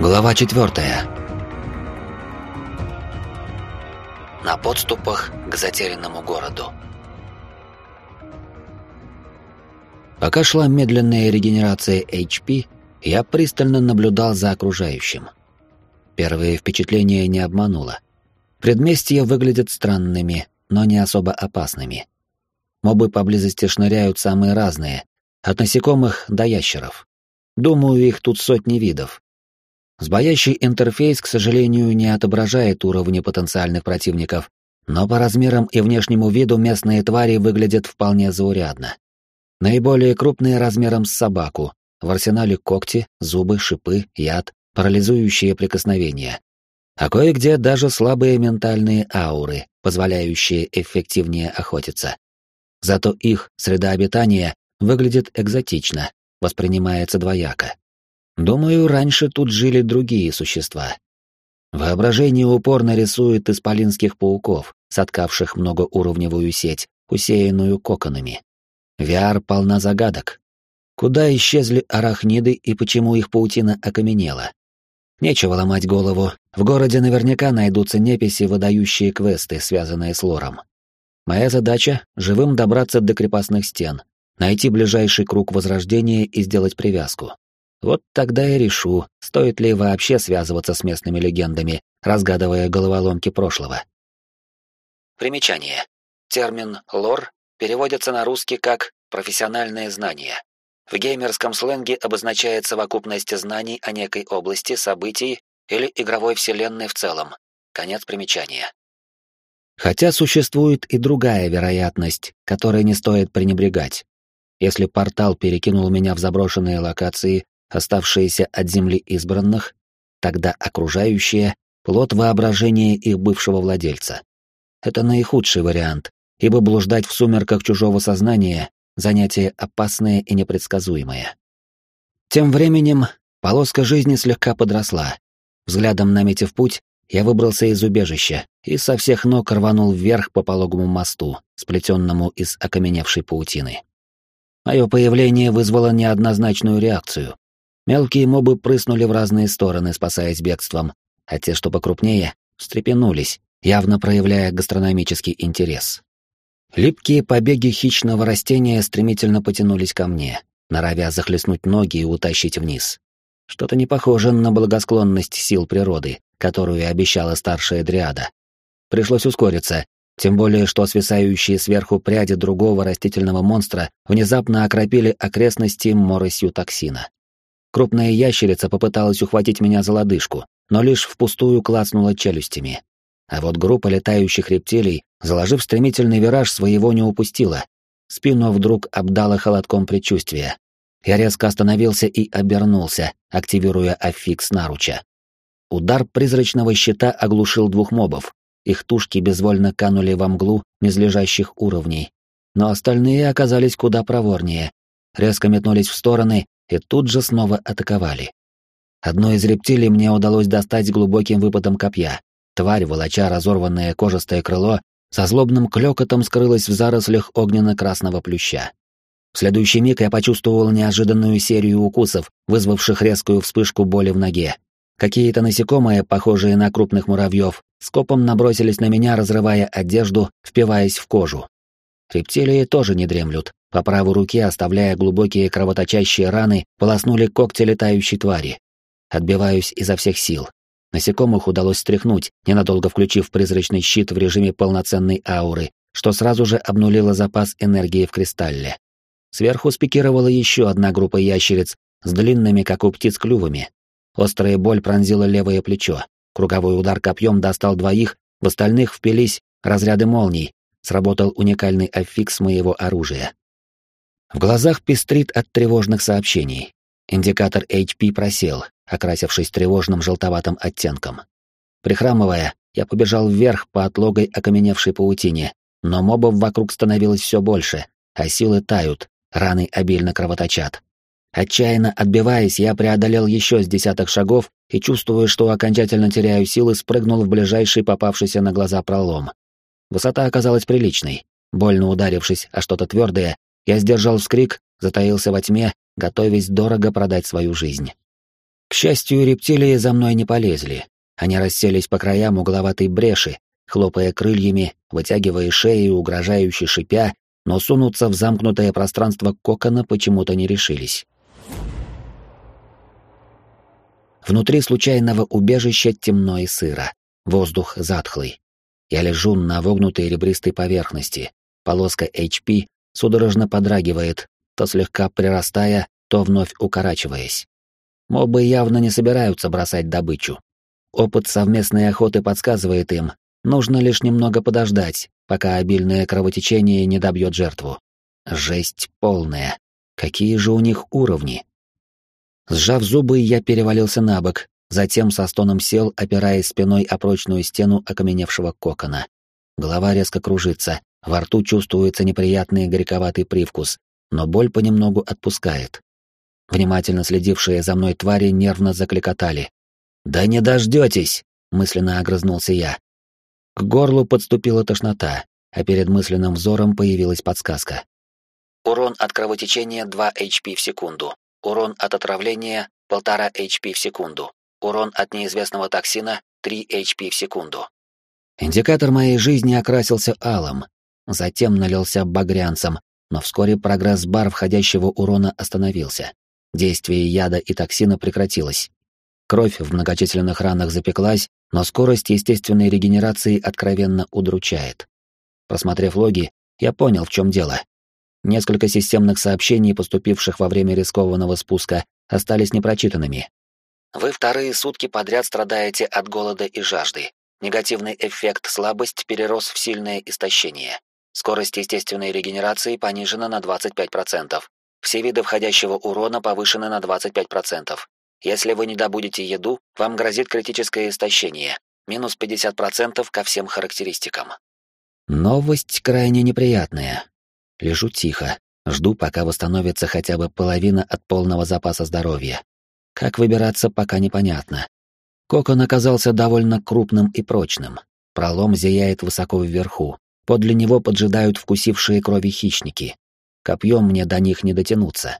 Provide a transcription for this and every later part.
Глава четвертая. На подступах к затерянному городу. Пока шла медленная регенерация HP, я пристально наблюдал за окружающим. Первое впечатление не обмануло. Предместья выглядят странными, но не особо опасными. Мобы поблизости шныряют самые разные, от насекомых до ящеров. Думаю, их тут сотни видов, Сбоящий интерфейс, к сожалению, не отображает уровни потенциальных противников, но по размерам и внешнему виду местные твари выглядят вполне заурядно. Наиболее крупные размером с собаку, в арсенале когти, зубы, шипы, яд, парализующие прикосновения. А кое-где даже слабые ментальные ауры, позволяющие эффективнее охотиться. Зато их среда обитания выглядит экзотично, воспринимается двояко. Думаю, раньше тут жили другие существа. Воображение упорно рисует исполинских пауков, соткавших многоуровневую сеть, усеянную коконами. VR полна загадок. Куда исчезли арахниды и почему их паутина окаменела? Нечего ломать голову. В городе наверняка найдутся неписи, выдающие квесты, связанные с лором. Моя задача — живым добраться до крепостных стен, найти ближайший круг возрождения и сделать привязку. Вот тогда я решу, стоит ли вообще связываться с местными легендами, разгадывая головоломки прошлого. Примечание. Термин «лор» переводится на русский как «профессиональные знания». В геймерском сленге обозначает совокупность знаний о некой области, событий или игровой вселенной в целом. Конец примечания. Хотя существует и другая вероятность, которой не стоит пренебрегать. Если портал перекинул меня в заброшенные локации, оставшиеся от земли избранных, тогда окружающие — плод воображения их бывшего владельца. Это наихудший вариант, ибо блуждать в сумерках чужого сознания — занятие опасное и непредсказуемое. Тем временем полоска жизни слегка подросла. Взглядом наметив путь, я выбрался из убежища и со всех ног рванул вверх по пологому мосту, сплетенному из окаменевшей паутины. Мое появление вызвало неоднозначную реакцию. Мелкие мобы прыснули в разные стороны, спасаясь бегством, а те, что покрупнее, встрепенулись, явно проявляя гастрономический интерес. Липкие побеги хищного растения стремительно потянулись ко мне, норовя захлестнуть ноги и утащить вниз. Что-то не похоже на благосклонность сил природы, которую обещала старшая дриада. Пришлось ускориться, тем более что свисающие сверху пряди другого растительного монстра внезапно окропили окрестности моросью токсина. Крупная ящерица попыталась ухватить меня за лодыжку, но лишь впустую клацнула челюстями. А вот группа летающих рептилий, заложив стремительный вираж, своего не упустила. Спину вдруг обдало холодком предчувствия. Я резко остановился и обернулся, активируя аффикс наруча. Удар призрачного щита оглушил двух мобов. Их тушки безвольно канули во мглу низлежащих уровней. Но остальные оказались куда проворнее. Резко метнулись в стороны и тут же снова атаковали. Одно из рептилий мне удалось достать глубоким выпадом копья. Тварь, волоча разорванное кожистое крыло, со злобным клёкотом скрылась в зарослях огненно-красного плюща. В следующий миг я почувствовал неожиданную серию укусов, вызвавших резкую вспышку боли в ноге. Какие-то насекомые, похожие на крупных муравьев, скопом набросились на меня, разрывая одежду, впиваясь в кожу. Рептилии тоже не дремлют. По правой руке, оставляя глубокие кровоточащие раны, полоснули когти летающей твари. Отбиваюсь изо всех сил. Насекомых удалось стряхнуть, ненадолго включив призрачный щит в режиме полноценной ауры, что сразу же обнулило запас энергии в кристалле. Сверху спикировала еще одна группа ящериц с длинными, как у птиц, клювами. Острая боль пронзила левое плечо. Круговой удар копьем достал двоих, в остальных впились разряды молний. Сработал уникальный аффикс моего оружия. В глазах пестрит от тревожных сообщений. Индикатор HP просел, окрасившись тревожным желтоватым оттенком. Прихрамывая, я побежал вверх по отлогой окаменевшей паутине, но мобов вокруг становилось все больше, а силы тают, раны обильно кровоточат. Отчаянно отбиваясь, я преодолел еще с десяток шагов и, чувствуя, что окончательно теряю силы, спрыгнул в ближайший попавшийся на глаза пролом. Высота оказалась приличной. Больно ударившись о что-то твердое, я сдержал вскрик, затаился во тьме, готовясь дорого продать свою жизнь. К счастью, рептилии за мной не полезли. Они расселись по краям угловатой бреши, хлопая крыльями, вытягивая шеи, угрожающе шипя, но сунуться в замкнутое пространство кокона почему-то не решились. Внутри случайного убежища темно и сыро, воздух затхлый. Я лежу на вогнутой ребристой поверхности, полоска HP судорожно подрагивает, то слегка прирастая, то вновь укорачиваясь. Мобы явно не собираются бросать добычу. Опыт совместной охоты подсказывает им, нужно лишь немного подождать, пока обильное кровотечение не добьет жертву. Жесть полная. Какие же у них уровни? Сжав зубы, я перевалился на бок, затем со стоном сел, опираясь спиной о прочную стену окаменевшего кокона. Голова резко кружится, во рту чувствуется неприятный горьковатый привкус, но боль понемногу отпускает. Внимательно следившие за мной твари нервно закликотали. «Да не дождетесь!» — мысленно огрызнулся я. К горлу подступила тошнота, а перед мысленным взором появилась подсказка. Урон от кровотечения 2 HP в секунду. Урон от отравления 1,5 HP в секунду. Урон от неизвестного токсина 3 HP в секунду. Индикатор моей жизни окрасился алым, затем налился багрянцем, но вскоре прогресс-бар входящего урона остановился. Действие яда и токсина прекратилось. Кровь в многочисленных ранах запеклась, но скорость естественной регенерации откровенно удручает. Просмотрев логи, я понял, в чем дело. Несколько системных сообщений, поступивших во время рискованного спуска, остались непрочитанными. Вы вторые сутки подряд страдаете от голода и жажды. Негативный эффект слабость перерос в сильное истощение. Скорость естественной регенерации понижена на 25%. Все виды входящего урона повышены на 25%. Если вы не добудете еду, вам грозит критическое истощение. Минус 50% ко всем характеристикам. Новость крайне неприятная. Лежу тихо, жду, пока восстановится хотя бы половина от полного запаса здоровья. Как выбираться, пока непонятно. Кокон оказался довольно крупным и прочным. Пролом зияет высоко вверху. Подле него поджидают вкусившие крови хищники. Копьем мне до них не дотянуться.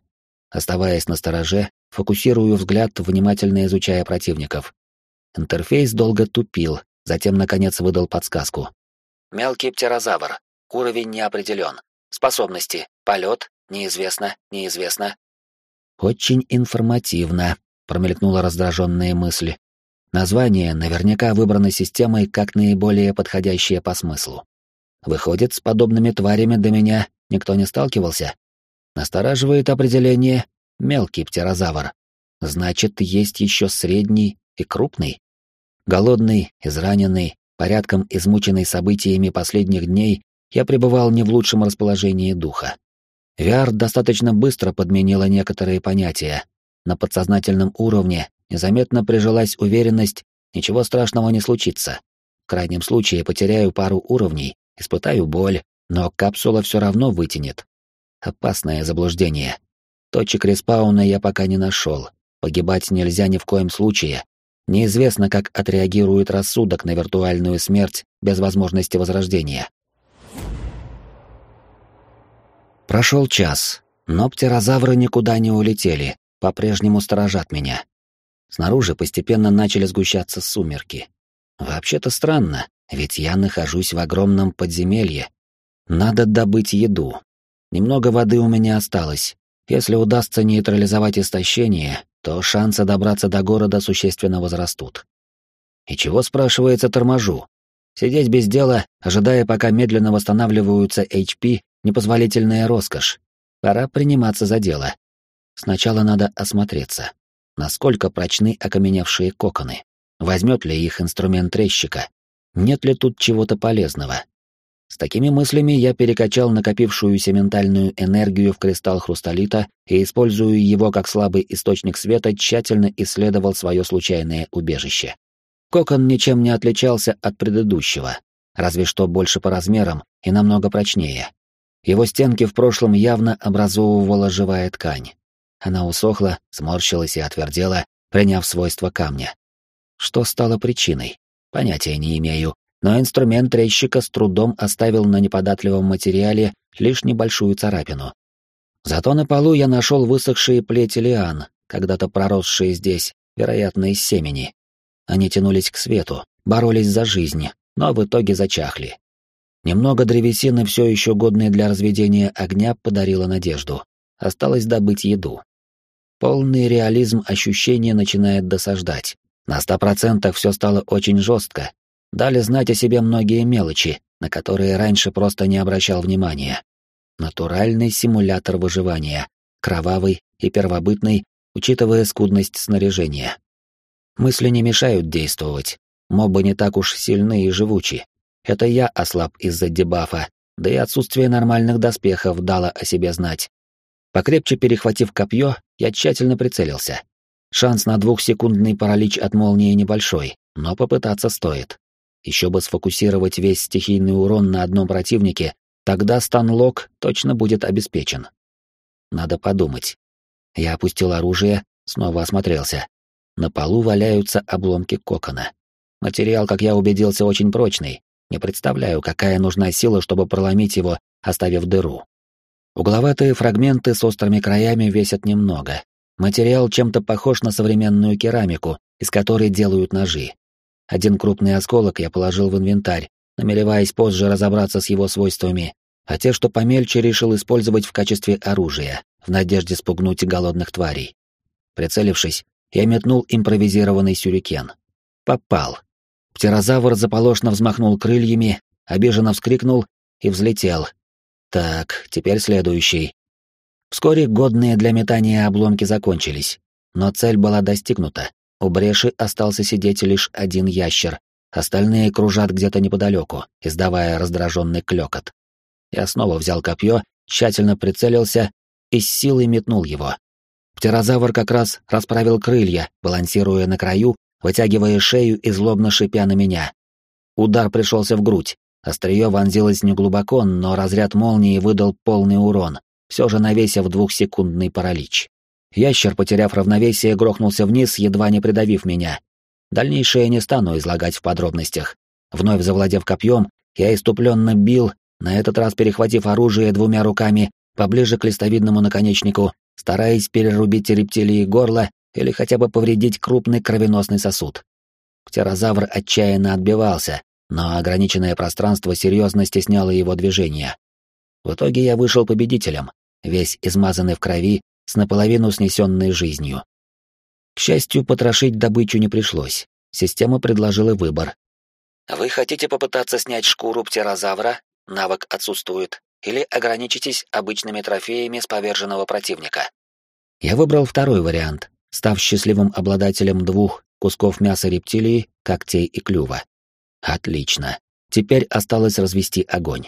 Оставаясь на стороже, фокусирую взгляд, внимательно изучая противников. Интерфейс долго тупил, затем, наконец, выдал подсказку. Мелкий птерозавр. Уровень не определен. Способности. Полет. Неизвестно. Неизвестно. Очень информативно, промелькнула раздраженная мысль. Название наверняка выбрано системой как наиболее подходящее по смыслу. Выходит, с подобными тварями до меня никто не сталкивался. Настораживает определение «мелкий птерозавр». Значит, есть еще средний и крупный. Голодный, израненный, порядком измученный событиями последних дней, я пребывал не в лучшем расположении духа. VR достаточно быстро подменила некоторые понятия. На подсознательном уровне незаметно прижилась уверенность, ничего страшного не случится. В крайнем случае потеряю пару уровней, испытаю боль, но капсула все равно вытянет. Опасное заблуждение. Точек респауна я пока не нашел. Погибать нельзя ни в коем случае, Неизвестно, как отреагирует рассудок на виртуальную смерть без возможности возрождения. Прошел час, но птерозавры никуда не улетели, по-прежнему сторожат меня. Снаружи постепенно начали сгущаться сумерки. Вообще-то странно, ведь я нахожусь в огромном подземелье. Надо добыть еду. Немного воды у меня осталось. Если удастся нейтрализовать истощение, то шансы добраться до города существенно возрастут. И чего, спрашивается, торможу? Сидеть без дела, ожидая, пока медленно восстанавливаются HP, непозволительная роскошь. Пора приниматься за дело. Сначала надо осмотреться. Насколько прочны окаменевшие коконы? Возьмет ли их инструмент трещика? Нет ли тут чего-то полезного? С такими мыслями я перекачал накопившуюся ментальную энергию в кристалл хрусталита и, используя его как слабый источник света, тщательно исследовал свое случайное убежище. Кокон ничем не отличался от предыдущего, разве что больше по размерам и намного прочнее. Его стенки в прошлом явно образовывала живая ткань. Она усохла, сморщилась и отвердела, приняв свойства камня. Что стало причиной? Понятия не имею, но инструмент трещика с трудом оставил на неподатливом материале лишь небольшую царапину. Зато на полу я нашел высохшие плети лиан, когда-то проросшие здесь, вероятно, из семени. Они тянулись к свету, боролись за жизнь, но в итоге зачахли. Немного древесины, все еще годной для разведения огня, подарила надежду. Осталось добыть еду. Полный реализм ощущения начинает досаждать. На ста процентах все стало очень жестко. Дали знать о себе многие мелочи, на которые раньше просто не обращал внимания. Натуральный симулятор выживания, кровавый и первобытный, учитывая скудность снаряжения. Мысли не мешают действовать. Мобы не так уж сильны и живучи. Это я ослаб из-за дебафа, да и отсутствие нормальных доспехов дало о себе знать. Покрепче перехватив копье, я тщательно прицелился. Шанс на двухсекундный паралич от молнии небольшой, но попытаться стоит. Еще бы сфокусировать весь стихийный урон на одном противнике, тогда станлок точно будет обеспечен. Надо подумать. Я опустил оружие, снова осмотрелся. На полу валяются обломки кокона. Материал, как я убедился, очень прочный, не представляю, какая нужна сила, чтобы проломить его, оставив дыру. Угловатые фрагменты с острыми краями весят немного. Материал чем-то похож на современную керамику, из которой делают ножи. Один крупный осколок я положил в инвентарь, намереваясь позже разобраться с его свойствами, а те, что помельче, решил использовать в качестве оружия, в надежде спугнуть голодных тварей. Прицелившись, я метнул импровизированный сюрикен. Попал. Птерозавр заполошно взмахнул крыльями, обиженно вскрикнул и взлетел. Так, теперь следующий. Вскоре годные для метания обломки закончились, но цель была достигнута. У бреши остался сидеть лишь один ящер, остальные кружат где-то неподалеку, издавая раздраженный клёкот. Я снова взял копье, тщательно прицелился и с силой метнул его. Птерозавр как раз расправил крылья, балансируя на краю вытягивая шею и злобно шипя на меня. Удар пришелся в грудь. Острие вонзилось неглубоко, но разряд молнии выдал полный урон, все же навесив двухсекундный паралич. Ящер, потеряв равновесие, грохнулся вниз, едва не придавив меня. Дальнейшее не стану излагать в подробностях. Вновь завладев копьем, я иступленно бил, на этот раз перехватив оружие двумя руками поближе к листовидному наконечнику, стараясь перерубить рептилии горло или хотя бы повредить крупный кровеносный сосуд. Птерозавр отчаянно отбивался, но ограниченное пространство серьезно стесняло его движения. В итоге я вышел победителем, весь измазанный в крови, с наполовину снесенной жизнью. К счастью, потрошить добычу не пришлось. Система предложила выбор. Вы хотите попытаться снять шкуру птерозавра, навык отсутствует, или ограничитесь обычными трофеями с поверженного противника? Я выбрал второй вариант, став счастливым обладателем двух кусков мяса рептилии, когтей и клюва. Отлично. Теперь осталось развести огонь.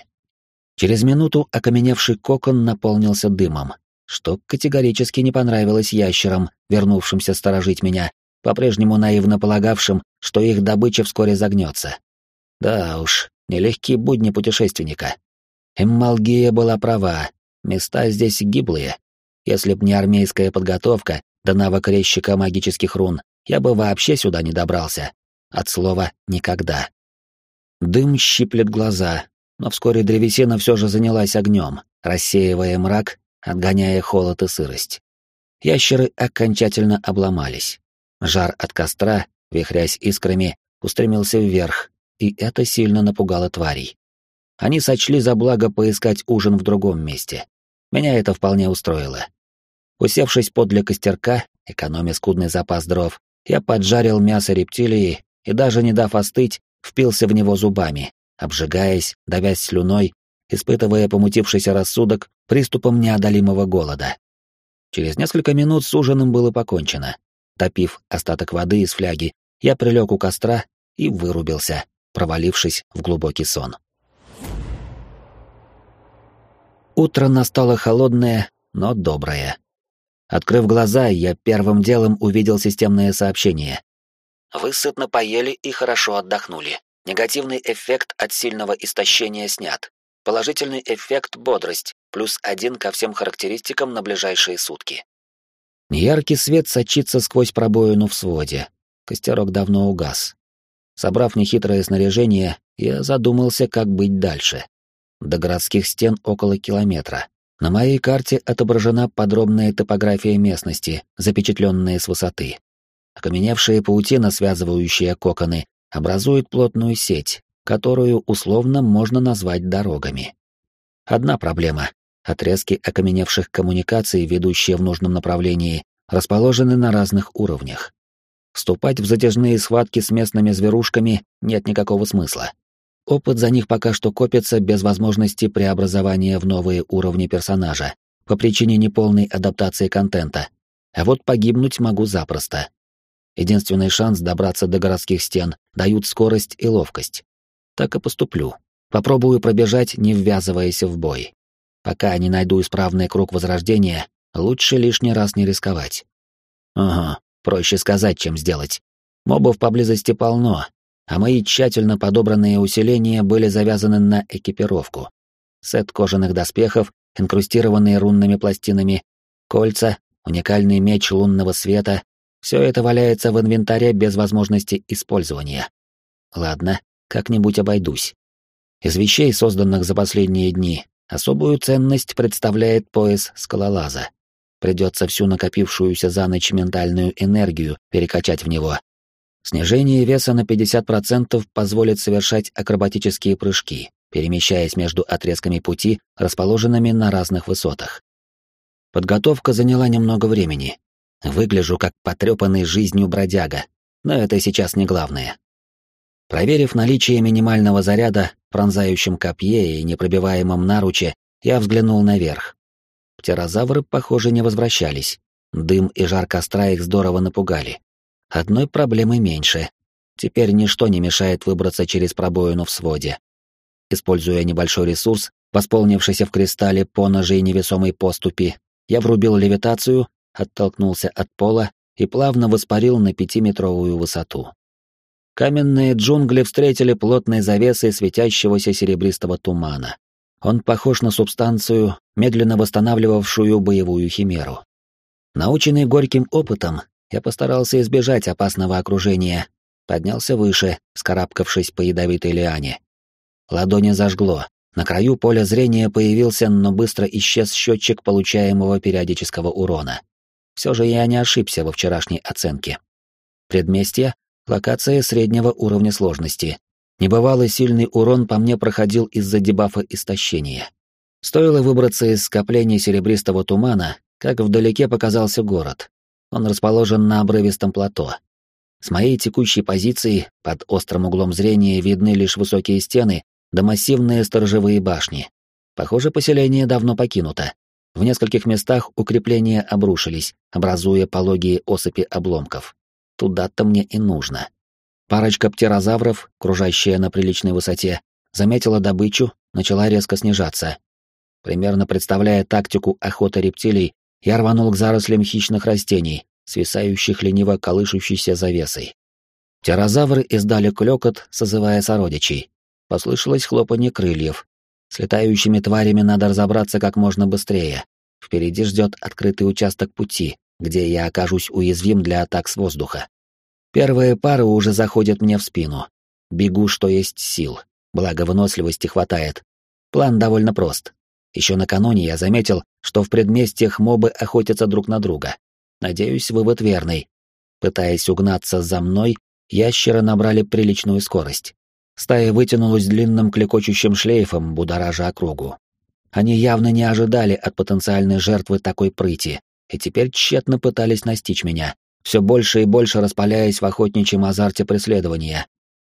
Через минуту окаменевший кокон наполнился дымом, что категорически не понравилось ящерам, вернувшимся сторожить меня, по-прежнему наивно полагавшим, что их добыча вскоре загнется. Да уж, нелегкие будни путешественника. Эммалгия была права, места здесь гиблые. Если б не армейская подготовка, до навык резчика магических рун, я бы вообще сюда не добрался. От слова «никогда». Дым щиплет глаза, но вскоре древесина все же занялась огнем, рассеивая мрак, отгоняя холод и сырость. Ящеры окончательно обломались. Жар от костра, вихрясь искрами, устремился вверх, и это сильно напугало тварей. Они сочли за благо поискать ужин в другом месте. Меня это вполне устроило. Усевшись подле костерка, экономя скудный запас дров, я поджарил мясо рептилии и, даже не дав остыть, впился в него зубами, обжигаясь, давясь слюной, испытывая помутившийся рассудок приступом неодолимого голода. Через несколько минут с ужином было покончено. Топив остаток воды из фляги, я прилег у костра и вырубился, провалившись в глубокий сон. Утро настало холодное, но доброе. Открыв глаза, я первым делом увидел системное сообщение. Вы сытно поели и хорошо отдохнули. Негативный эффект от сильного истощения снят. Положительный эффект бодрость, плюс один ко всем характеристикам на ближайшие сутки. Яркий свет сочится сквозь пробоину в своде. Костерок давно угас. Собрав нехитрое снаряжение, я задумался, как быть дальше. До городских стен около километра. На моей карте отображена подробная топография местности, запечатленная с высоты. Окаменевшие паутина, связывающие коконы, образуют плотную сеть, которую условно можно назвать дорогами. Одна проблема — отрезки окаменевших коммуникаций, ведущие в нужном направлении, расположены на разных уровнях. Вступать в затяжные схватки с местными зверушками нет никакого смысла. Опыт за них пока что копится без возможности преобразования в новые уровни персонажа, по причине неполной адаптации контента. А вот погибнуть могу запросто. Единственный шанс добраться до городских стен дают скорость и ловкость. Так и поступлю. Попробую пробежать, не ввязываясь в бой. Пока не найду исправный круг возрождения, лучше лишний раз не рисковать. Ага, проще сказать, чем сделать. Мобов поблизости полно, а мои тщательно подобранные усиления были завязаны на экипировку. Сет кожаных доспехов, инкрустированные рунными пластинами, кольца, уникальный меч лунного света — все это валяется в инвентаре без возможности использования. Ладно, как-нибудь обойдусь. Из вещей, созданных за последние дни, особую ценность представляет пояс скалолаза. Придется всю накопившуюся за ночь ментальную энергию перекачать в него. Снижение веса на 50% позволит совершать акробатические прыжки, перемещаясь между отрезками пути, расположенными на разных высотах. Подготовка заняла немного времени. Выгляжу как потрепанный жизнью бродяга, но это сейчас не главное. Проверив наличие минимального заряда в пронзающем копье и непробиваемом наруче, я взглянул наверх. Птерозавры, похоже, не возвращались. Дым и жар костра их здорово напугали. Одной проблемы меньше. Теперь ничто не мешает выбраться через пробоину в своде. Используя небольшой ресурс, восполнившийся в кристалле по ножи и невесомой поступи, я врубил левитацию, оттолкнулся от пола и плавно воспарил на пятиметровую высоту. Каменные джунгли встретили плотной завесой светящегося серебристого тумана. Он похож на субстанцию, медленно восстанавливавшую боевую химеру. Наученный горьким опытом, я постарался избежать опасного окружения, поднялся выше, скарабкавшись по ядовитой лиане. Ладони зажгло. На краю поля зрения появился, но быстро исчез счетчик получаемого периодического урона. Все же я не ошибся во вчерашней оценке. Предместье Локация среднего уровня сложности. Небывалый сильный урон по мне проходил из-за дебафа истощения. Стоило выбраться из скопления серебристого тумана, как вдалеке показался город. Он расположен на обрывистом плато. С моей текущей позиции под острым углом зрения видны лишь высокие стены да массивные сторожевые башни. Похоже, поселение давно покинуто. В нескольких местах укрепления обрушились, образуя пологие осыпи обломков. Туда-то мне и нужно. Парочка птерозавров, кружащая на приличной высоте, заметила добычу, начала резко снижаться. Примерно представляя тактику охоты рептилий, я рванул к зарослям хищных растений, свисающих лениво колышущейся завесой. Птерозавры издали клёкот, созывая сородичей. Послышалось хлопанье крыльев. С летающими тварями надо разобраться как можно быстрее. Впереди ждет открытый участок пути, где я окажусь уязвим для атак с воздуха. Первые пары уже заходят мне в спину. Бегу, что есть сил. Благо выносливости хватает. План довольно прост. Еще накануне я заметил, что в предместьях мобы охотятся друг на друга. Надеюсь, вывод верный. Пытаясь угнаться за мной, ящеры набрали приличную скорость. Стая вытянулась длинным клекочущим шлейфом, будоража округу. Они явно не ожидали от потенциальной жертвы такой прыти, и теперь тщетно пытались настичь меня, все больше и больше распаляясь в охотничьем азарте преследования.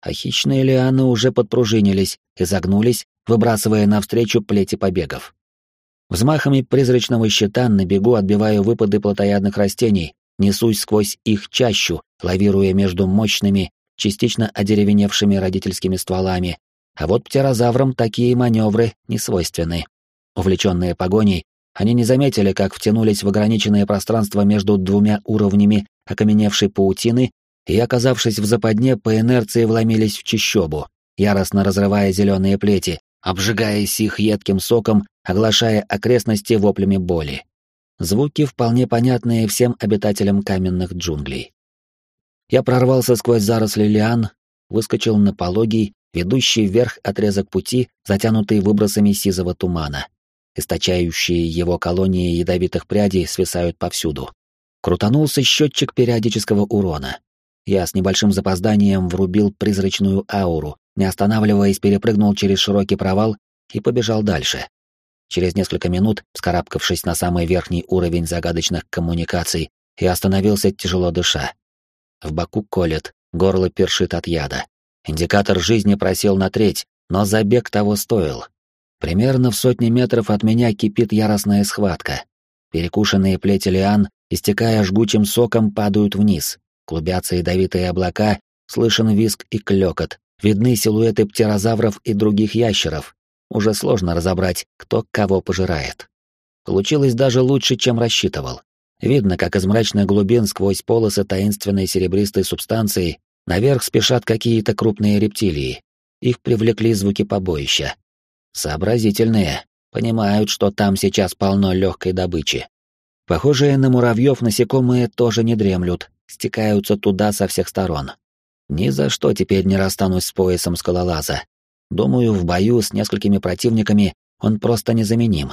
А хищные лианы уже подпружинились и загнулись, выбрасывая навстречу плети побегов. Взмахами призрачного щита на бегу отбиваю выпады плотоядных растений, несусь сквозь их чащу, лавируя между мощными, частично одеревеневшими родительскими стволами, а вот птерозаврам такие маневры не свойственны. Увлеченные погоней, они не заметили, как втянулись в ограниченное пространство между двумя уровнями окаменевшей паутины и, оказавшись в западне, по инерции вломились в чищобу, яростно разрывая зеленые плети, обжигаясь их едким соком, оглашая окрестности воплями боли. Звуки, вполне понятные всем обитателям каменных джунглей. Я прорвался сквозь заросли лиан, выскочил на пологий, ведущий вверх отрезок пути, затянутый выбросами сизого тумана. Источающие его колонии ядовитых прядей свисают повсюду. Крутанулся счетчик периодического урона. Я с небольшим запозданием врубил призрачную ауру, не останавливаясь, перепрыгнул через широкий провал и побежал дальше. Через несколько минут, вскарабкавшись на самый верхний уровень загадочных коммуникаций, я остановился тяжело дыша. В боку колет, горло першит от яда. Индикатор жизни просел на треть, но забег того стоил. Примерно в сотне метров от меня кипит яростная схватка. Перекушенные плети лиан, истекая жгучим соком, падают вниз. Клубятся ядовитые облака, слышен визг и клёкот, видны силуэты птерозавров и других ящеров. Уже сложно разобрать, кто кого пожирает. Получилось даже лучше, чем рассчитывал. Видно, как из мрачных глубин сквозь полосы таинственной серебристой субстанции наверх спешат какие-то крупные рептилии. Их привлекли звуки побоища. Сообразительные, понимают, что там сейчас полно легкой добычи. Похожие на муравьев насекомые тоже не дремлют, стекаются туда со всех сторон. Ни за что теперь не расстанусь с поясом скалолаза. Думаю, в бою с несколькими противниками он просто незаменим.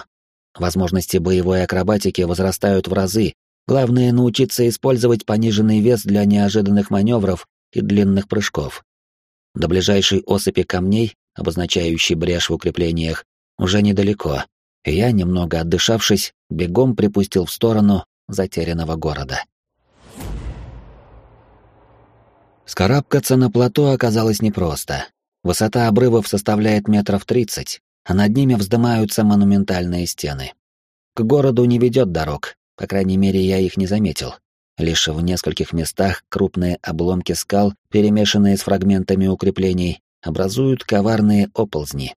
Возможности боевой акробатики возрастают в разы. Главное научиться использовать пониженный вес для неожиданных маневров и длинных прыжков. До ближайшей осыпи камней, обозначающей брешь в укреплениях, уже недалеко, и я, немного отдышавшись, бегом припустил в сторону затерянного города. Скарабкаться на плато оказалось непросто. Высота обрывов составляет метров тридцать, а над ними вздымаются монументальные стены. К городу не ведет дорог, по крайней мере, я их не заметил. Лишь в нескольких местах крупные обломки скал, перемешанные с фрагментами укреплений, образуют коварные оползни.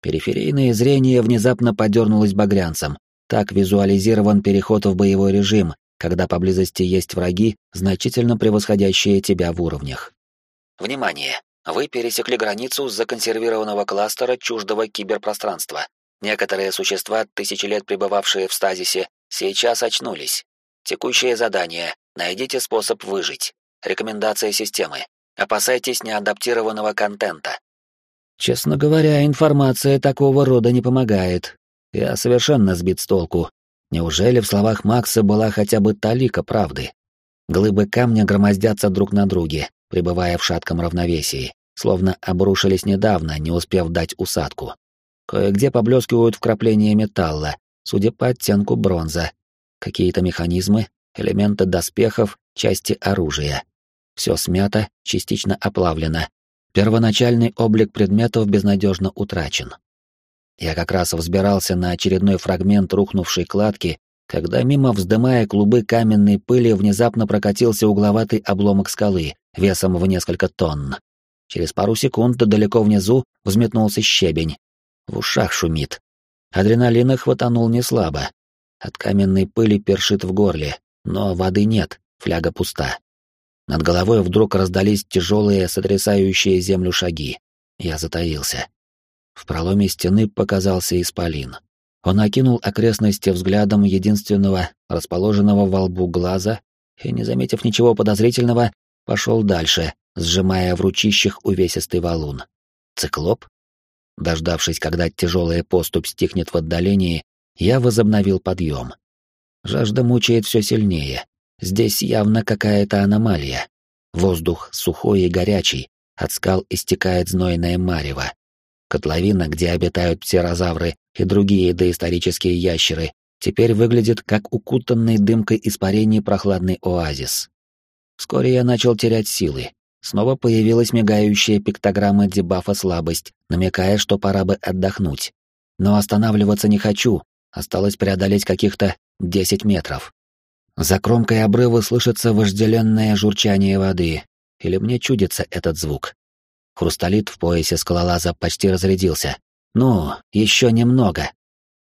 Периферийное зрение внезапно подернулось багрянцем. Так визуализирован переход в боевой режим, когда поблизости есть враги, значительно превосходящие тебя в уровнях. Внимание! Вы пересекли границу законсервированного кластера чуждого киберпространства. Некоторые существа, тысячи лет пребывавшие в стазисе, сейчас очнулись. Текущее задание — найдите способ выжить. Рекомендация системы. Опасайтесь неадаптированного контента. Честно говоря, информация такого рода не помогает. Я совершенно сбит с толку. Неужели в словах Макса была хотя бы талика правды? Глыбы камня громоздятся друг на друге, пребывая в шатком равновесии словно обрушились недавно, не успев дать усадку. Кое-где поблескивают вкрапления металла, судя по оттенку бронза. Какие-то механизмы, элементы доспехов, части оружия. Все смято, частично оплавлено. Первоначальный облик предметов безнадежно утрачен. Я как раз взбирался на очередной фрагмент рухнувшей кладки, когда мимо вздымая клубы каменной пыли внезапно прокатился угловатый обломок скалы весом в несколько тонн. Через пару секунд далеко внизу взметнулся щебень. В ушах шумит. Адреналина хватанул не слабо. От каменной пыли першит в горле, но воды нет, фляга пуста. Над головой вдруг раздались тяжелые, сотрясающие землю шаги. Я затаился. В проломе стены показался исполин. Он окинул окрестности взглядом единственного, расположенного во лбу глаза, и, не заметив ничего подозрительного, пошел дальше, сжимая в ручищах увесистый валун. Циклоп? Дождавшись, когда тяжелая поступь стихнет в отдалении, я возобновил подъем. Жажда мучает все сильнее. Здесь явно какая-то аномалия. Воздух сухой и горячий, от скал истекает знойное марево. Котловина, где обитают птерозавры и другие доисторические ящеры, теперь выглядит как укутанный дымкой испарений прохладный оазис. Вскоре я начал терять силы, Снова появилась мигающая пиктограмма дебафа слабость, намекая, что пора бы отдохнуть. Но останавливаться не хочу, осталось преодолеть каких-то 10 метров. За кромкой обрыва слышится вожделенное журчание воды, или мне чудится этот звук. Хрусталит в поясе скалолаза почти разрядился. Ну, еще немного.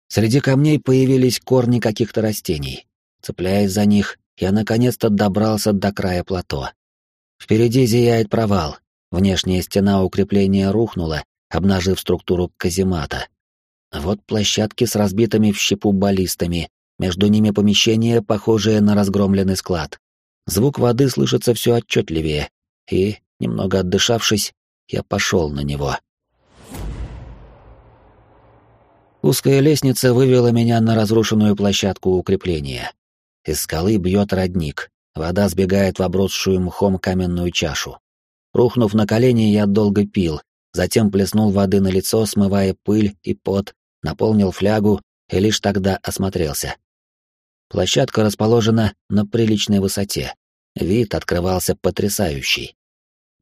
Среди камней появились корни каких-то растений. Цепляясь за них, я наконец-то добрался до края плато. Впереди зияет провал. Внешняя стена укрепления рухнула, обнажив структуру каземата. Вот площадки с разбитыми в щепу баллистами, между ними помещение, похожее на разгромленный склад. Звук воды слышится все отчетливее, и, немного отдышавшись, я пошел на него. Узкая лестница вывела меня на разрушенную площадку укрепления. Из скалы бьет родник. Вода сбегает в обросшую мхом каменную чашу. Рухнув на колени, я долго пил, затем плеснул воды на лицо, смывая пыль и пот, наполнил флягу и лишь тогда осмотрелся. Площадка расположена на приличной высоте. Вид открывался потрясающий.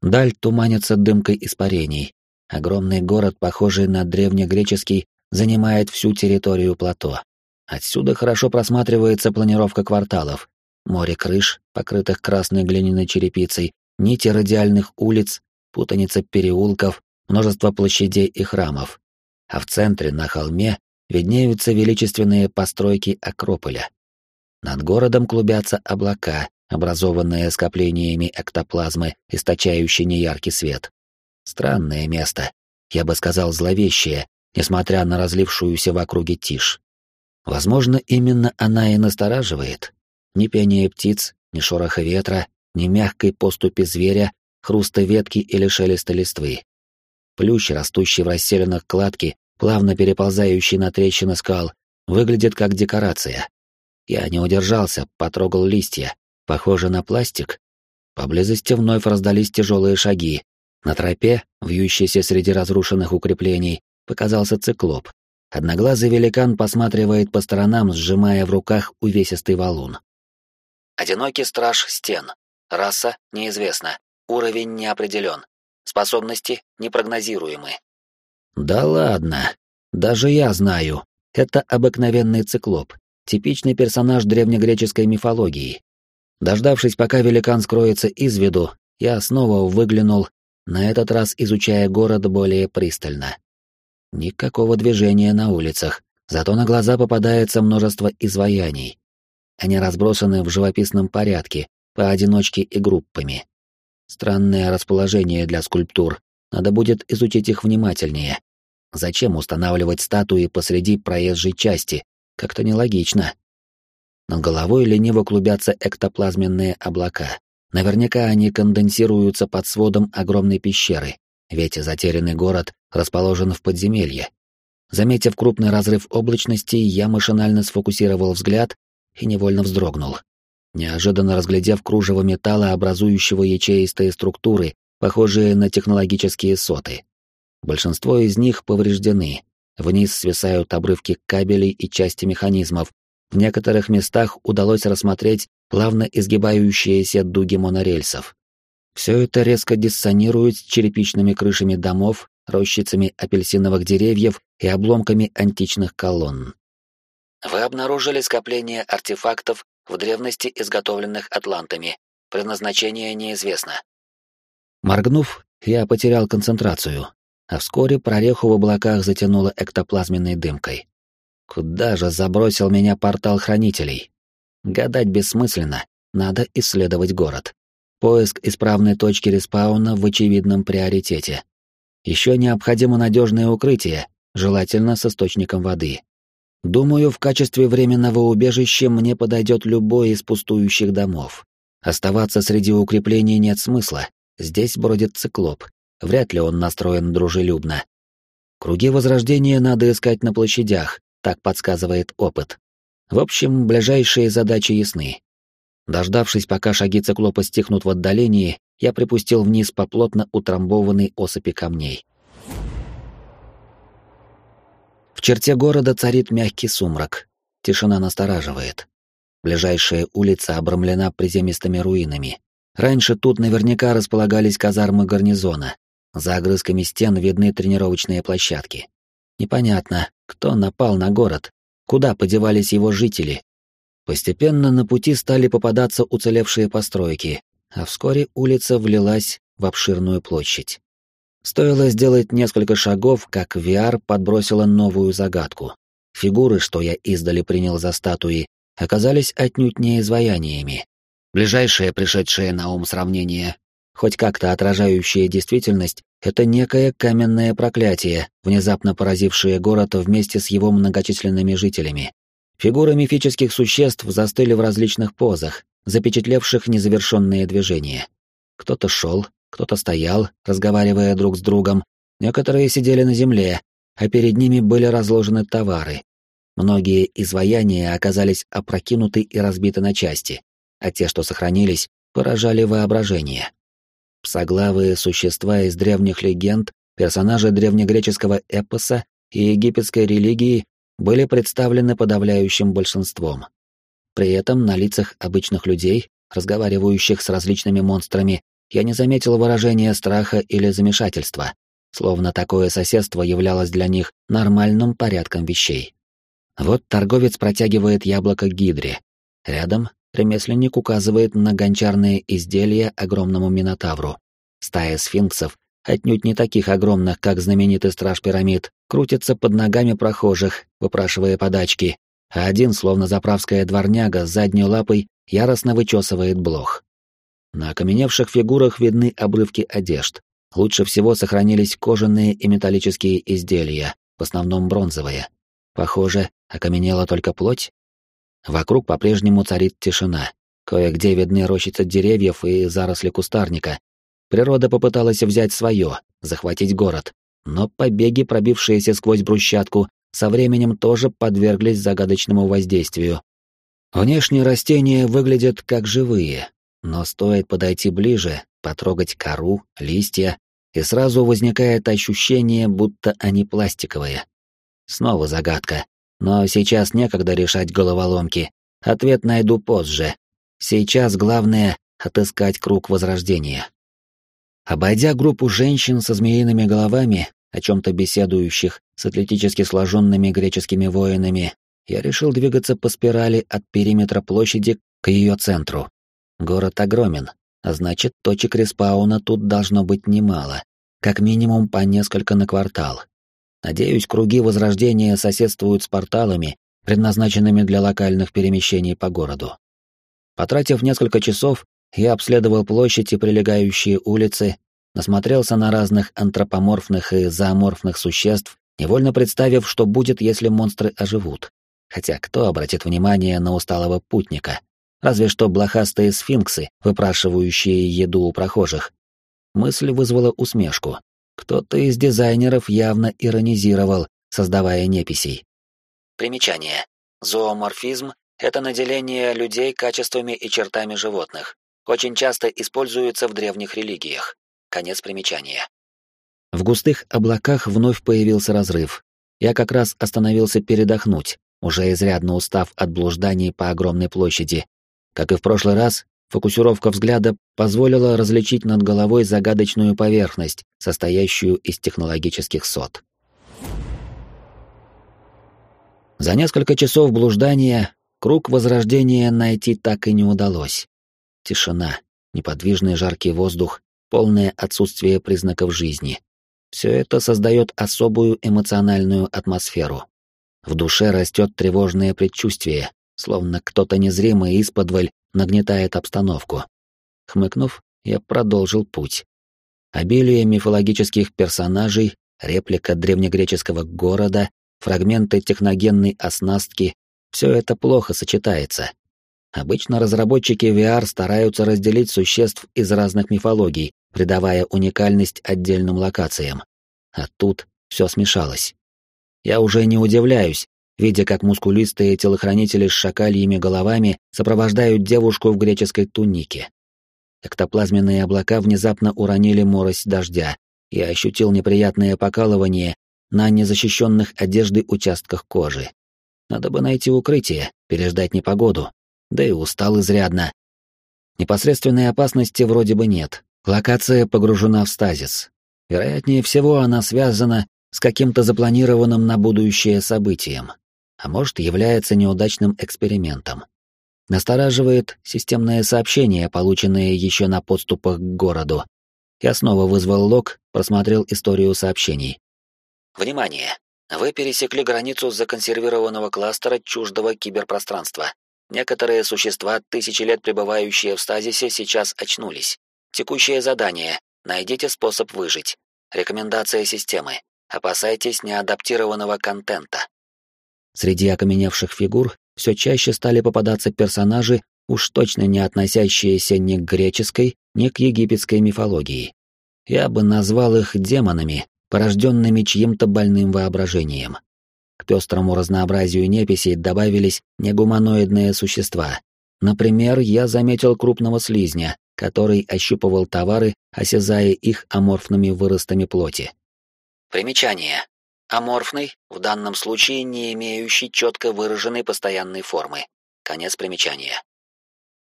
Даль туманится дымкой испарений. Огромный город, похожий на древнегреческий, занимает всю территорию плато. Отсюда хорошо просматривается планировка кварталов. Море крыш, покрытых красной глиняной черепицей, нити радиальных улиц, путаница переулков, множество площадей и храмов. А в центре, на холме, виднеются величественные постройки Акрополя. Над городом клубятся облака, образованные скоплениями эктоплазмы, источающие неяркий свет. Странное место, я бы сказал зловещее, несмотря на разлившуюся в округе тишь. Возможно, именно она и настораживает. Ни пения птиц, ни шороха ветра, ни мягкой поступи зверя, хруста ветки или шелеста листвы. Плющ, растущий в расселенных кладки, плавно переползающий на трещины скал, выглядит как декорация. Я не удержался, потрогал листья. Похоже на пластик. Поблизости вновь раздались тяжелые шаги. На тропе, вьющейся среди разрушенных укреплений, показался циклоп. Одноглазый великан посматривает по сторонам, сжимая в руках увесистый валун. Одинокий страж стен. Раса неизвестна. Уровень не определен. Способности непрогнозируемы. Да ладно. Даже я знаю. Это обыкновенный циклоп типичный персонаж древнегреческой мифологии. Дождавшись, пока великан скроется из виду, я снова выглянул, на этот раз изучая город более пристально. Никакого движения на улицах, зато на глаза попадается множество изваяний. Они разбросаны в живописном порядке, поодиночке и группами. Странное расположение для скульптур, надо будет изучить их внимательнее. Зачем устанавливать статуи посреди проезжей части, как-то нелогично. Над головой лениво клубятся эктоплазменные облака. Наверняка они конденсируются под сводом огромной пещеры, ведь затерянный город расположен в подземелье. Заметив крупный разрыв облачности, я машинально сфокусировал взгляд и невольно вздрогнул. Неожиданно разглядев кружево металла, образующего ячеистые структуры, похожие на технологические соты. Большинство из них повреждены, Вниз свисают обрывки кабелей и части механизмов. В некоторых местах удалось рассмотреть плавно изгибающиеся дуги монорельсов. Все это резко диссонирует с черепичными крышами домов, рощицами апельсиновых деревьев и обломками античных колонн. Вы обнаружили скопление артефактов в древности, изготовленных атлантами. Предназначение неизвестно. Моргнув, я потерял концентрацию, а вскоре прореху в облаках затянуло эктоплазменной дымкой. Куда же забросил меня портал хранителей? Гадать бессмысленно, надо исследовать город. Поиск исправной точки респауна в очевидном приоритете. Еще необходимо надежное укрытие, желательно с источником воды. Думаю, в качестве временного убежища мне подойдет любой из пустующих домов. Оставаться среди укреплений нет смысла, здесь бродит циклоп, Вряд ли он настроен дружелюбно. Круги возрождения надо искать на площадях, так подсказывает опыт. В общем, ближайшие задачи ясны. Дождавшись, пока шаги циклопа стихнут в отдалении, я припустил вниз по плотно утрамбованной осыпи камней. Черте города царит мягкий сумрак. Тишина настораживает. Ближайшая улица обрамлена приземистыми руинами. Раньше тут наверняка располагались казармы гарнизона, за огрызками стен видны тренировочные площадки. Непонятно, кто напал на город, куда подевались его жители. Постепенно на пути стали попадаться уцелевшие постройки, а вскоре улица влилась в обширную площадь. Стоило сделать несколько шагов, как VR подбросила новую загадку. Фигуры, что я издали принял за статуи, оказались отнюдь не изваяниями. Ближайшее пришедшее на ум сравнение хоть как-то отражающее действительность, это некое каменное проклятие, внезапно поразившее город вместе с его многочисленными жителями. Фигуры мифических существ застыли в различных позах, запечатлевших незавершенные движения. Кто-то шел, кто-то стоял, разговаривая друг с другом, некоторые сидели на земле, а перед ними были разложены товары. Многие изваяния оказались опрокинуты и разбиты на части, а те, что сохранились, поражали воображение. Псоглавые существа из древних легенд, персонажи древнегреческого эпоса и египетской религии были представлены подавляющим большинством. При этом на лицах обычных людей, разговаривающих с различными монстрами, я не заметил выражения страха или замешательства, словно такое соседство являлось для них нормальным порядком вещей. Вот торговец протягивает яблоко гидре. Рядом ремесленник указывает на гончарные изделия огромному минотавру. Стая сфинксов, отнюдь не таких огромных, как знаменитый страж пирамид, крутится под ногами прохожих, выпрашивая подачки, а один, словно заправская дворняга с задней лапой, яростно вычесывает блох. На окаменевших фигурах видны обрывки одежд. Лучше всего сохранились кожаные и металлические изделия, в основном бронзовые. Похоже, окаменела только плоть. Вокруг по-прежнему царит тишина. Кое-где видны рощицы деревьев и заросли кустарника. Природа попыталась взять свое, захватить город. Но побеги, пробившиеся сквозь брусчатку, со временем тоже подверглись загадочному воздействию. Внешние растения выглядят как живые, но стоит подойти ближе, потрогать кору, листья, и сразу возникает ощущение, будто они пластиковые. Снова загадка. Но сейчас некогда решать головоломки. Ответ найду позже. Сейчас главное — отыскать круг возрождения. Обойдя группу женщин со змеиными головами, о чем-то беседующих с атлетически сложенными греческими воинами, я решил двигаться по спирали от периметра площади к ее центру. Город огромен, а значит, точек респауна тут должно быть немало, как минимум по несколько на квартал. Надеюсь, круги возрождения соседствуют с порталами, предназначенными для локальных перемещений по городу. Потратив несколько часов, я обследовал площадь и прилегающие улицы, насмотрелся на разных антропоморфных и зооморфных существ, невольно представив, что будет, если монстры оживут. Хотя кто обратит внимание на усталого путника? Разве что блохастые сфинксы, выпрашивающие еду у прохожих. Мысль вызвала усмешку. Кто-то из дизайнеров явно иронизировал, создавая неписей. Примечание. Зооморфизм — это наделение людей качествами и чертами животных. Очень часто используется в древних религиях. Конец примечания. В густых облаках вновь появился разрыв. Я как раз остановился передохнуть, уже изрядно устав от блужданий по огромной площади. Как и в прошлый раз, Фокусировка взгляда позволила различить над головой загадочную поверхность, состоящую из технологических сот. За несколько часов блуждания круг возрождения найти так и не удалось. Тишина, неподвижный жаркий воздух, полное отсутствие признаков жизни. Все это создает особую эмоциональную атмосферу. В душе растет тревожное предчувствие, словно кто-то незримый исподволь нагнетает обстановку. Хмыкнув, я продолжил путь. Обилие мифологических персонажей, реплика древнегреческого города, фрагменты техногенной оснастки — все это плохо сочетается. Обычно разработчики VR стараются разделить существ из разных мифологий, придавая уникальность отдельным локациям. А тут все смешалось. Я уже не удивляюсь, видя, как мускулистые телохранители с шакальями головами сопровождают девушку в греческой тунике. Эктоплазменные облака внезапно уронили морось дождя, и ощутил неприятное покалывание на незащищенных одеждой участках кожи. Надо бы найти укрытие, переждать непогоду, да и устал изрядно. Непосредственной опасности вроде бы нет. Локация погружена в стазис. Вероятнее всего, она связана с каким-то запланированным на будущее событием а может, является неудачным экспериментом. Настораживает системное сообщение, полученное еще на подступах к городу. Я снова вызвал лог, просмотрел историю сообщений. Внимание! Вы пересекли границу законсервированного кластера чуждого киберпространства. Некоторые существа, тысячи лет пребывающие в стазисе, сейчас очнулись. Текущее задание. Найдите способ выжить. Рекомендация системы. Опасайтесь неадаптированного контента. Среди окаменевших фигур все чаще стали попадаться персонажи, уж точно не относящиеся ни к греческой, ни к египетской мифологии. Я бы назвал их демонами, порожденными чьим-то больным воображением. к пестрому разнообразию неписей добавились негуманоидные существа. Например, я заметил крупного слизня, который ощупывал товары, осязая их аморфными выростами плоти. Примечание. Аморфный, в данном случае не имеющий четко выраженной постоянной формы. Конец примечания.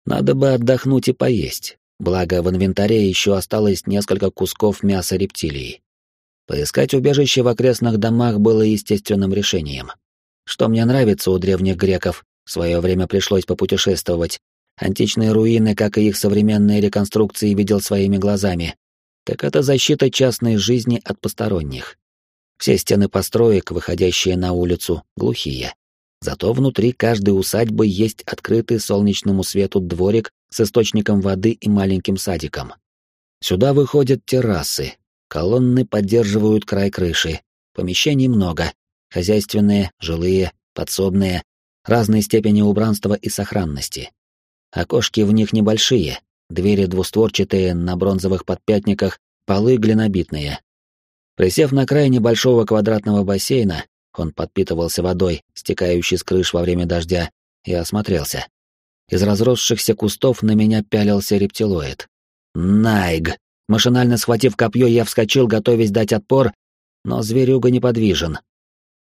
Надо бы отдохнуть и поесть, благо в инвентаре еще осталось несколько кусков мяса рептилии. Поискать убежище в окрестных домах было естественным решением. Что мне нравится у древних греков, в свое время пришлось попутешествовать. Античные руины, как и их современные реконструкции, видел своими глазами. Так это защита частной жизни от посторонних. Все стены построек, выходящие на улицу, глухие. Зато внутри каждой усадьбы есть открытый солнечному свету дворик с источником воды и маленьким садиком. Сюда выходят террасы, колонны поддерживают край крыши, помещений много, хозяйственные, жилые, подсобные, разной степени убранства и сохранности. Окошки в них небольшие, двери двустворчатые на бронзовых подпятниках, полы глинобитные. Присев на край небольшого квадратного бассейна, он подпитывался водой, стекающей с крыш во время дождя, и осмотрелся. Из разросшихся кустов на меня пялился рептилоид. Найг! Машинально схватив копье, я вскочил, готовясь дать отпор, но зверюга неподвижен.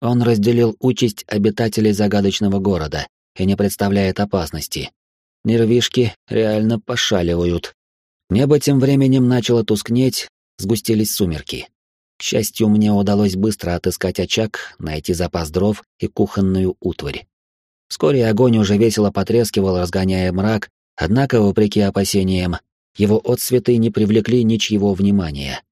Он разделил участь обитателей загадочного города и не представляет опасности. Нервишки реально пошаливают. Небо тем временем начало тускнеть, сгустились сумерки. К счастью, мне удалось быстро отыскать очаг, найти запас дров и кухонную утварь. Вскоре огонь уже весело потрескивал, разгоняя мрак, однако, вопреки опасениям, его отсветы не привлекли ничьего внимания.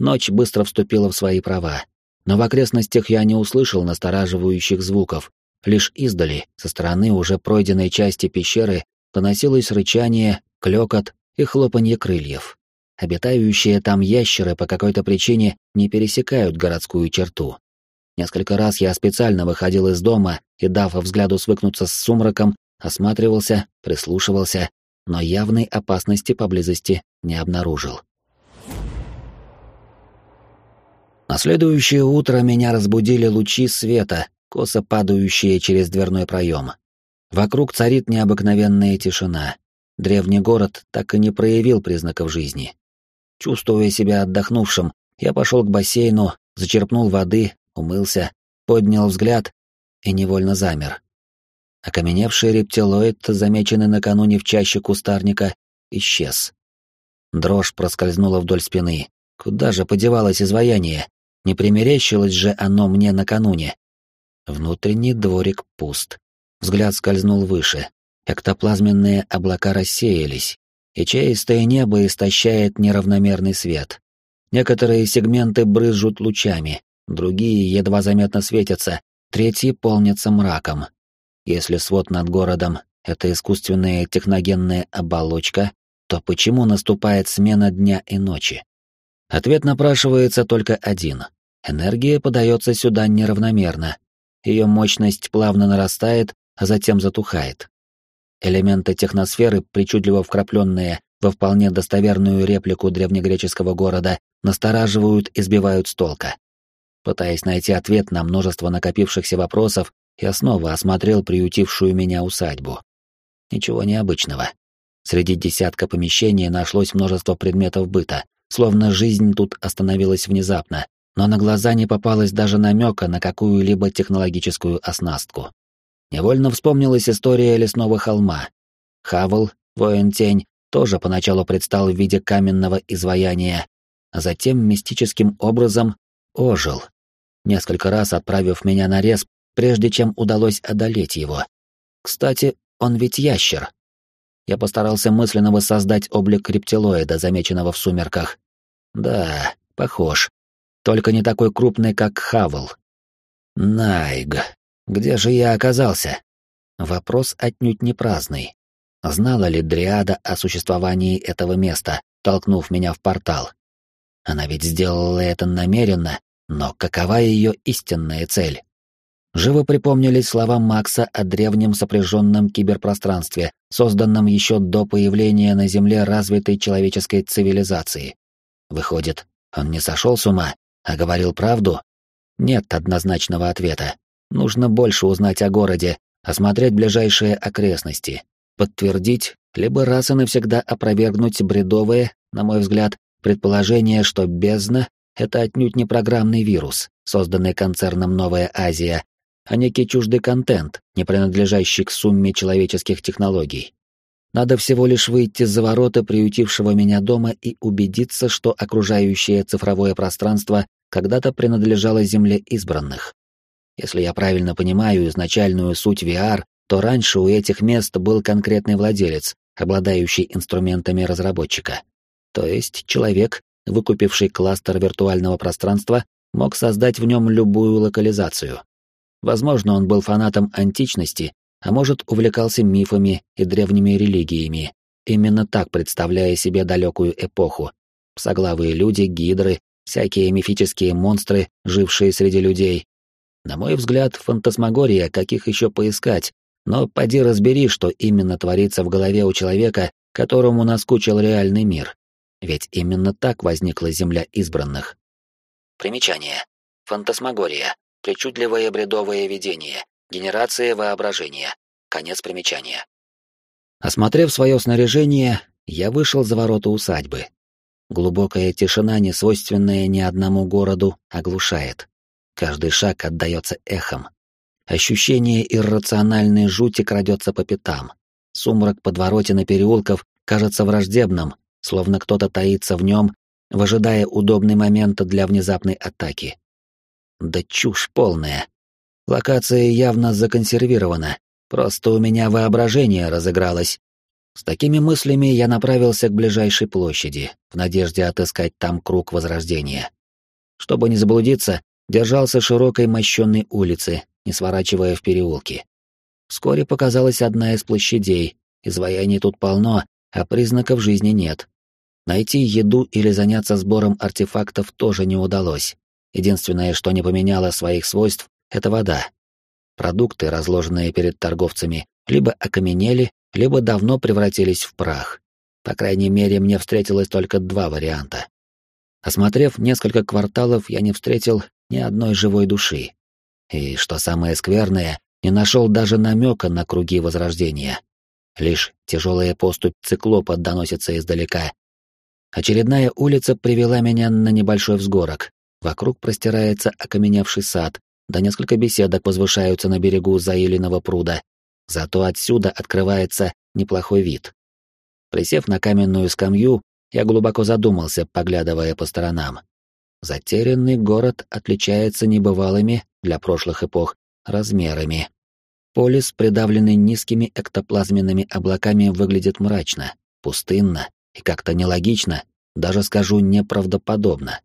Ночь быстро вступила в свои права, но в окрестностях я не услышал настораживающих звуков, лишь издали, со стороны уже пройденной части пещеры, доносилось рычание, клёкот и хлопанье крыльев. Обитающие там ящеры по какой-то причине не пересекают городскую черту. Несколько раз я специально выходил из дома и, дав взгляду свыкнуться с сумраком, осматривался, прислушивался, но явной опасности поблизости не обнаружил. На следующее утро меня разбудили лучи света, косо падающие через дверной проем. Вокруг царит необыкновенная тишина. Древний город так и не проявил признаков жизни. Чувствуя себя отдохнувшим, я пошел к бассейну, зачерпнул воды, умылся, поднял взгляд и невольно замер. Окаменевший рептилоид, замеченный накануне в чаще кустарника, исчез. Дрожь проскользнула вдоль спины. Куда же подевалось изваяние? Не примерещилось же оно мне накануне. Внутренний дворик пуст. Взгляд скользнул выше. Эктоплазменные облака рассеялись, и чистое небо истощает неравномерный свет. Некоторые сегменты брызжут лучами, другие едва заметно светятся, третьи полнятся мраком. Если свод над городом — это искусственная техногенная оболочка, то почему наступает смена дня и ночи? Ответ напрашивается только один. Энергия подается сюда неравномерно. Ее мощность плавно нарастает, а затем затухает. Элементы техносферы, причудливо вкрапленные во вполне достоверную реплику древнегреческого города, настораживают и сбивают с толка. Пытаясь найти ответ на множество накопившихся вопросов, я снова осмотрел приютившую меня усадьбу. Ничего необычного. Среди десятка помещений нашлось множество предметов быта, словно жизнь тут остановилась внезапно, но на глаза не попалось даже намека на какую-либо технологическую оснастку. Невольно вспомнилась история лесного холма. Хавл, воин-тень, тоже поначалу предстал в виде каменного изваяния, а затем мистическим образом ожил, несколько раз отправив меня на рез прежде чем удалось одолеть его. Кстати, он ведь ящер. Я постарался мысленно воссоздать облик рептилоида, замеченного в сумерках. Да, похож. Только не такой крупный, как Хавл. Найг, где же я оказался? Вопрос отнюдь не праздный. Знала ли Дриада о существовании этого места, толкнув меня в портал? Она ведь сделала это намеренно, но какова ее истинная цель? Живо припомнились слова Макса о древнем сопряженном киберпространстве, созданном еще до появления на Земле развитой человеческой цивилизации. Выходит, он не сошел с ума, а говорил правду? Нет однозначного ответа, Нужно больше узнать о городе, осмотреть ближайшие окрестности, подтвердить, либо раз и навсегда опровергнуть бредовые, на мой взгляд, предположение, что бездна — это отнюдь не программный вирус, созданный концерном «Новая Азия», а некий чуждый контент, не принадлежащий к сумме человеческих технологий. Надо всего лишь выйти за ворота приютившего меня дома и убедиться, что окружающее цифровое пространство когда-то принадлежало земле избранных. Если я правильно понимаю изначальную суть VR, то раньше у этих мест был конкретный владелец, обладающий инструментами разработчика. То есть человек, выкупивший кластер виртуального пространства, мог создать в нем любую локализацию. Возможно, он был фанатом античности, а может, увлекался мифами и древними религиями, именно так представляя себе далекую эпоху. Псоглавые люди, гидры, всякие мифические монстры, жившие среди людей. На мой взгляд, фантасмагория, каких еще поискать, но поди разбери, что именно творится в голове у человека, которому наскучил реальный мир. Ведь именно так возникла Земля избранных. Примечание. Фантасмагория. Причудливое бредовое видение. Генерация воображения. Конец примечания. Осмотрев свое снаряжение, я вышел за ворота усадьбы. Глубокая тишина, не свойственная ни одному городу, оглушает. Каждый шаг отдается эхом, Ощущение иррациональной жути крадется по пятам. Сумрак подворотен и переулков кажется враждебным, словно кто-то таится в нем, выжидая удобный момент для внезапной атаки. Да чушь полная. Локация явно законсервирована, просто у меня воображение разыгралось. С такими мыслями я направился к ближайшей площади, в надежде отыскать там круг возрождения. Чтобы не заблудиться, держался широкой мощенной улицы, не сворачивая в переулки. Вскоре показалась одна из площадей, изваяний тут полно, а признаков жизни нет. Найти еду или заняться сбором артефактов тоже не удалось. Единственное, что не поменяло своих свойств, это вода. Продукты, разложенные перед торговцами, либо окаменели, либо давно превратились в прах. По крайней мере, мне встретилось только два варианта. Осмотрев несколько кварталов, я не встретил ни одной живой души. И, что самое скверное, не нашел даже намека на круги возрождения. Лишь тяжелая поступь циклопа доносится издалека. Очередная улица привела меня на небольшой взгорок. Вокруг простирается окаменевший сад, да несколько беседок возвышаются на берегу заиленного пруда. Зато отсюда открывается неплохой вид. Присев на каменную скамью, я глубоко задумался, поглядывая по сторонам. Затерянный город отличается небывалыми для прошлых эпох размерами. Полис, придавленный низкими эктоплазменными облаками, выглядит мрачно, пустынно и как-то нелогично, даже скажу неправдоподобно.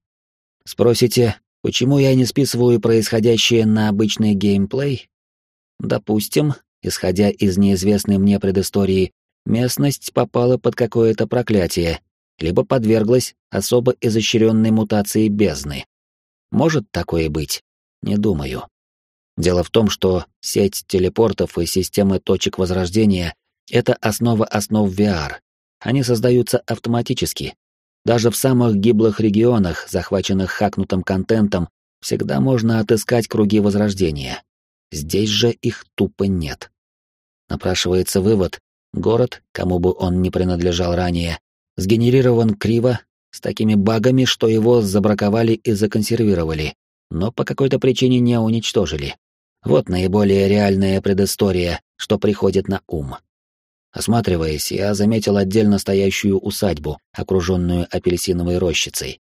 Спросите, почему я не списываю происходящее на обычный геймплей? Допустим, исходя из неизвестной мне предыстории, местность попала под какое-то проклятие, либо подверглась особо изощренной мутации бездны. Может такое быть? Не думаю. Дело в том, что сеть телепортов и системы точек возрождения — это основа основ VR. Они создаются автоматически. Даже в самых гиблых регионах, захваченных хакнутым контентом, всегда можно отыскать круги возрождения. Здесь же их тупо нет. Напрашивается вывод, город, кому бы он ни принадлежал ранее, сгенерирован криво, с такими багами, что его забраковали и законсервировали, но по какой-то причине не уничтожили. Вот наиболее реальная предыстория, что приходит на ум. Осматриваясь, я заметил отдельно стоящую усадьбу, окруженную апельсиновой рощицей.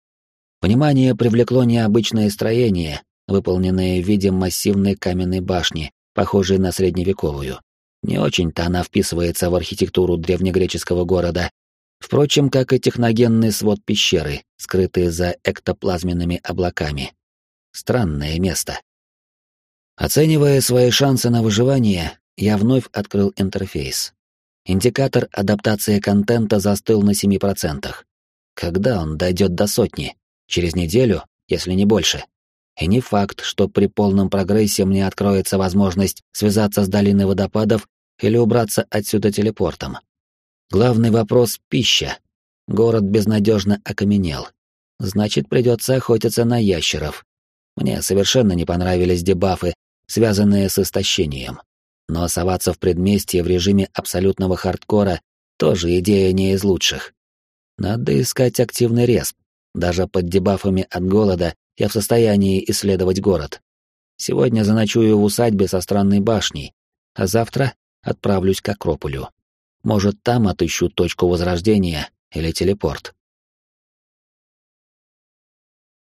Внимание привлекло необычное строение, выполненное в виде массивной каменной башни, похожей на средневековую. Не очень-то она вписывается в архитектуру древнегреческого города, Впрочем, как и техногенный свод пещеры, скрытый за эктоплазменными облаками. Странное место. Оценивая свои шансы на выживание, я вновь открыл интерфейс. Индикатор адаптации контента застыл на 7%. Когда он дойдет до сотни? Через неделю, если не больше. И не факт, что при полном прогрессе мне откроется возможность связаться с долиной водопадов или убраться отсюда телепортом. Главный вопрос — пища. Город безнадежно окаменел. Значит, придется охотиться на ящеров. Мне совершенно не понравились дебафы, связанные с истощением. Но соваться в предместье в режиме абсолютного хардкора тоже идея не из лучших. Надо искать активный респ. Даже под дебафами от голода я в состоянии исследовать город. Сегодня заночую в усадьбе со странной башней, а завтра отправлюсь к Акрополю. Может, там отыщу точку возрождения или телепорт.